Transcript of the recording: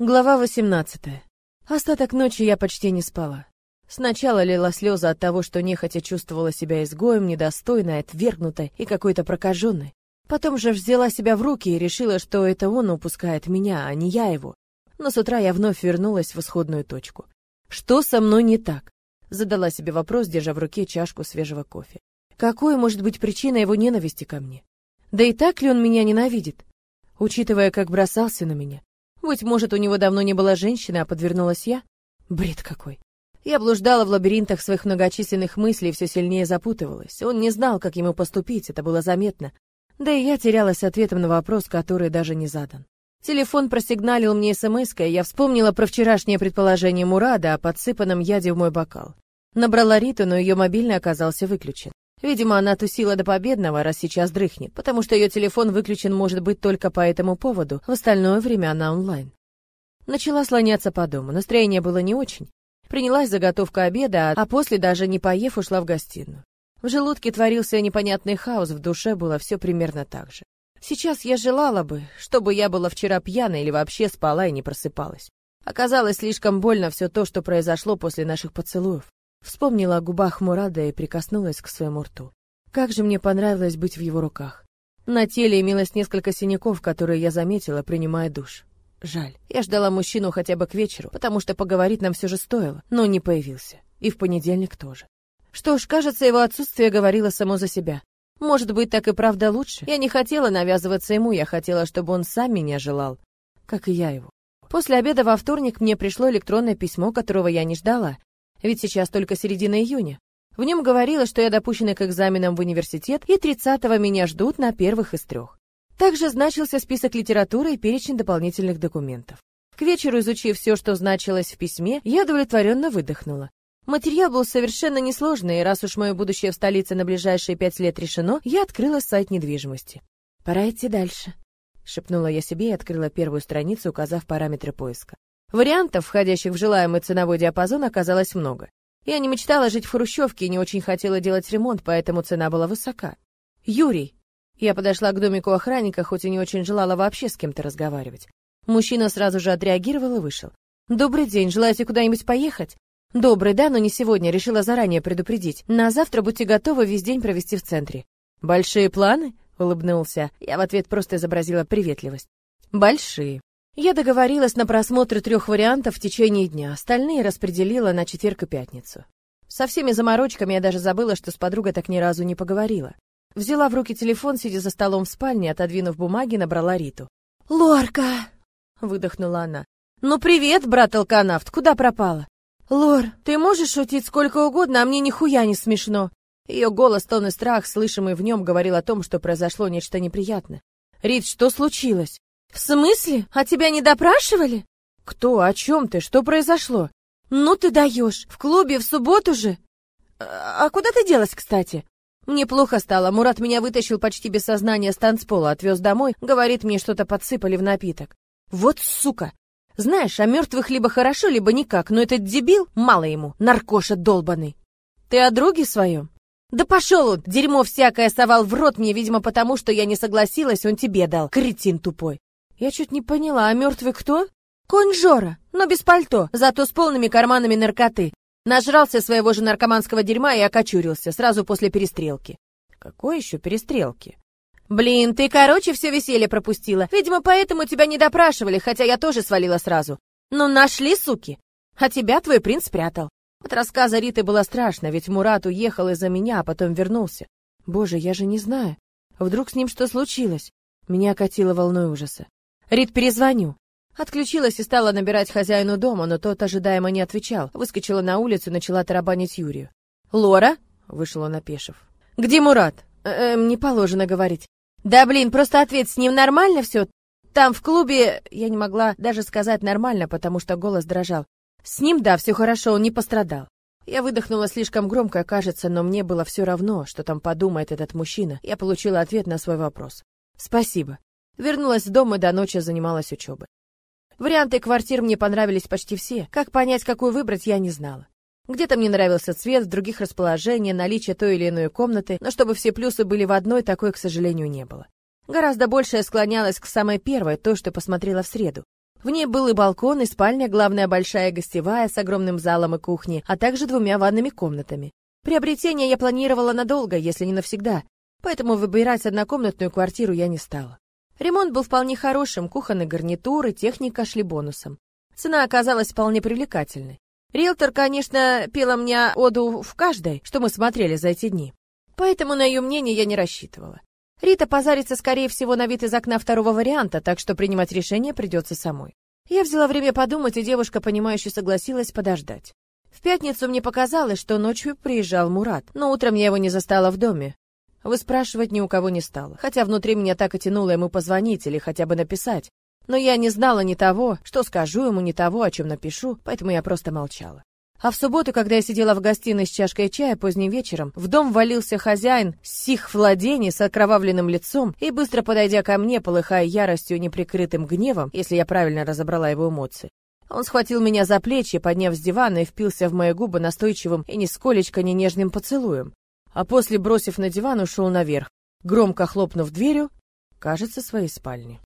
Глава 18. Остаток ночи я почти не спала. Сначала лила слезы от того, что нехотя чувствовала себя изгоем, недостойной, отвергнутой и какой-то прокаженной. Потом же взяла себя в руки и решила, что это он упускает меня, а не я его. Но с утра я вновь вернулась в исходную точку. Что со мной не так? Задала себе вопрос, держа в руке чашку свежего кофе. Какой может быть причина его ненависти ко мне? Да и так ли он меня ненавидит? Учитывая, как бросался на меня, быть может, у него давно не было женщины, а подвернулась я? Бред какой. Я блуждала в лабиринтах своих многочисленных мыслей и все сильнее запутывалась. Он не знал, как ему поступить, это было заметно. Да и я терялась ответом на вопрос, который даже не задан. Телефон просигналил мне смс и я вспомнила про вчерашнее предположение Мурада о подсыпанном яде в мой бокал. Набрала Риту, но ее мобильный оказался выключен. Видимо, она тусила до победного, раз сейчас дрыхнет, потому что ее телефон выключен может быть только по этому поводу, в остальное время она онлайн. Начала слоняться по дому, настроение было не очень. Принялась заготовка обеда, а после, даже не поев, ушла в гостиную. В желудке творился непонятный хаос, в душе было все примерно так же. Сейчас я желала бы, чтобы я была вчера пьяна или вообще спала и не просыпалась. Оказалось слишком больно все то, что произошло после наших поцелуев. Вспомнила о губах Мурада и прикоснулась к своему рту. Как же мне понравилось быть в его руках. На теле имелось несколько синяков, которые я заметила, принимая душ. Жаль. Я ждала мужчину хотя бы к вечеру, потому что поговорить нам все же стоило, но не появился. И в понедельник тоже. Что ж, кажется, его отсутствие говорило само за себя. Может быть, так и правда лучше. Я не хотела навязываться ему, я хотела, чтобы он сам меня желал, как и я его. После обеда во вторник мне пришло электронное письмо, которого я не ждала, ведь сейчас только середина июня. В нем говорилось, что я допущена к экзаменам в университет, и 30-го меня ждут на первых из трех. Также значился список литературы и перечень дополнительных документов. К вечеру, изучив все, что значилось в письме, я удовлетворенно выдохнула. Материал был совершенно несложный, и раз уж мое будущее в столице на ближайшие пять лет решено, я открыла сайт недвижимости. «Пора идти дальше», — шепнула я себе и открыла первую страницу, указав параметры поиска. Вариантов, входящих в желаемый ценовой диапазон, оказалось много. Я не мечтала жить в хрущевке и не очень хотела делать ремонт, поэтому цена была высока. «Юрий!» Я подошла к домику охранника, хоть и не очень желала вообще с кем-то разговаривать. Мужчина сразу же отреагировал и вышел. «Добрый день, желаете куда-нибудь поехать?» «Добрый, да, но не сегодня, решила заранее предупредить. На завтра будьте готовы весь день провести в центре». «Большие планы?» — улыбнулся. Я в ответ просто изобразила приветливость. «Большие». Я договорилась на просмотр трех вариантов в течение дня, остальные распределила на четверг и пятницу. Со всеми заморочками я даже забыла, что с подругой так ни разу не поговорила. Взяла в руки телефон, сидя за столом в спальне, отодвинув бумаги, набрала Риту. «Лорка!» — выдохнула она. «Ну привет, брат-алканавт, куда пропала?» «Лор, ты можешь шутить сколько угодно, а мне нихуя не смешно!» Ее голос, тон и страх, слышимый в нем, говорил о том, что произошло нечто неприятное. «Рит, что случилось?» «В смысле? А тебя не допрашивали?» «Кто? О чем ты? Что произошло?» «Ну ты даешь! В клубе в субботу же!» «А куда ты делась, кстати?» Мне плохо стало. Мурат меня вытащил почти без сознания с танцпола, отвез домой, говорит, мне что-то подсыпали в напиток. Вот сука! Знаешь, о мертвых либо хорошо, либо никак, но этот дебил, мало ему, наркоша долбаный. Ты о друге своем? Да пошел он! Дерьмо всякое совал в рот мне, видимо, потому что я не согласилась, он тебе дал, кретин тупой. Я чуть не поняла, а мертвый кто? Конь Жора, но без пальто, зато с полными карманами наркоты. Нажрался своего же наркоманского дерьма и окочурился сразу после перестрелки. Какой еще перестрелки? Блин, ты, короче, все веселье пропустила. Видимо, поэтому тебя не допрашивали, хотя я тоже свалила сразу. Ну, нашли, суки. А тебя твой принц спрятал. От рассказа Риты было страшно, ведь Мурат уехал из-за меня, а потом вернулся. Боже, я же не знаю. Вдруг с ним что случилось? Меня окатило волной ужаса. Рит, перезвоню. Отключилась и стала набирать хозяину дома, но тот ожидаемо не отвечал. Выскочила на улицу и начала тарабанить Юрию. «Лора?» — вышел он опешив. «Где Мурат?» «Эм, не положено говорить». «Да блин, просто ответь, с ним нормально все? Там в клубе...» Я не могла даже сказать нормально, потому что голос дрожал. «С ним, да, все хорошо, он не пострадал». Я выдохнула слишком громко, кажется, но мне было все равно, что там подумает этот мужчина. Я получила ответ на свой вопрос. «Спасибо». Вернулась в дом и до ночи занималась учебой. Варианты квартир мне понравились почти все. Как понять, какую выбрать, я не знала. Где-то мне нравился цвет, в других расположение, наличие той или иной комнаты, но чтобы все плюсы были в одной, такой, к сожалению, не было. Гораздо больше я склонялась к самой первой, той, что посмотрела в среду. В ней был и балкон, и спальня, главная большая гостевая с огромным залом и кухней, а также двумя ванными комнатами. Приобретение я планировала надолго, если не навсегда, поэтому выбирать однокомнатную квартиру я не стала. Ремонт был вполне хорошим, кухонный гарнитур и техника шли бонусом. Цена оказалась вполне привлекательной. Риэлтор, конечно, пела мне оду в каждой, что мы смотрели за эти дни. Поэтому на ее мнение я не рассчитывала. Рита позарится, скорее всего, на вид из окна второго варианта, так что принимать решение придется самой. Я взяла время подумать, и девушка, понимающе согласилась подождать. В пятницу мне показалось, что ночью приезжал Мурат, но утром я его не застала в доме. Выспрашивать ни у кого не стала, хотя внутри меня так и тянуло ему позвонить или хотя бы написать. Но я не знала ни того, что скажу ему, ни того, о чем напишу, поэтому я просто молчала. А в субботу, когда я сидела в гостиной с чашкой чая поздним вечером, в дом валился хозяин сих владений с окровавленным лицом и, быстро подойдя ко мне, полыхая яростью и неприкрытым гневом, если я правильно разобрала его эмоции, он схватил меня за плечи, подняв с дивана и впился в мои губы настойчивым и нисколечко не нежным поцелуем. А после, бросив на диван, ушел наверх, громко хлопнув дверью, кажется, своей спальни.